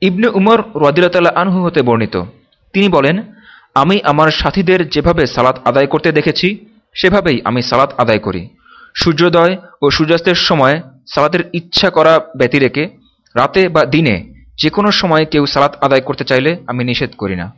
ইবনে উমর রদিলতাল্লা আনহু হতে বর্ণিত। তিনি বলেন, আমি আমার সাথীদের যেভাবে সালাত আদায় করতে দেখেছি, সেভাবেই আমি সালাত আদায় করি। সূর্যোদয় ও সূর্যাস্তের সময় সালাতের ইচ্ছা করা ব্যতিরেকে রাতে বা দিনে যে কোনো সময় কেউ সালাত আদায় করতে চাইলে আমি নিষেধ করি না।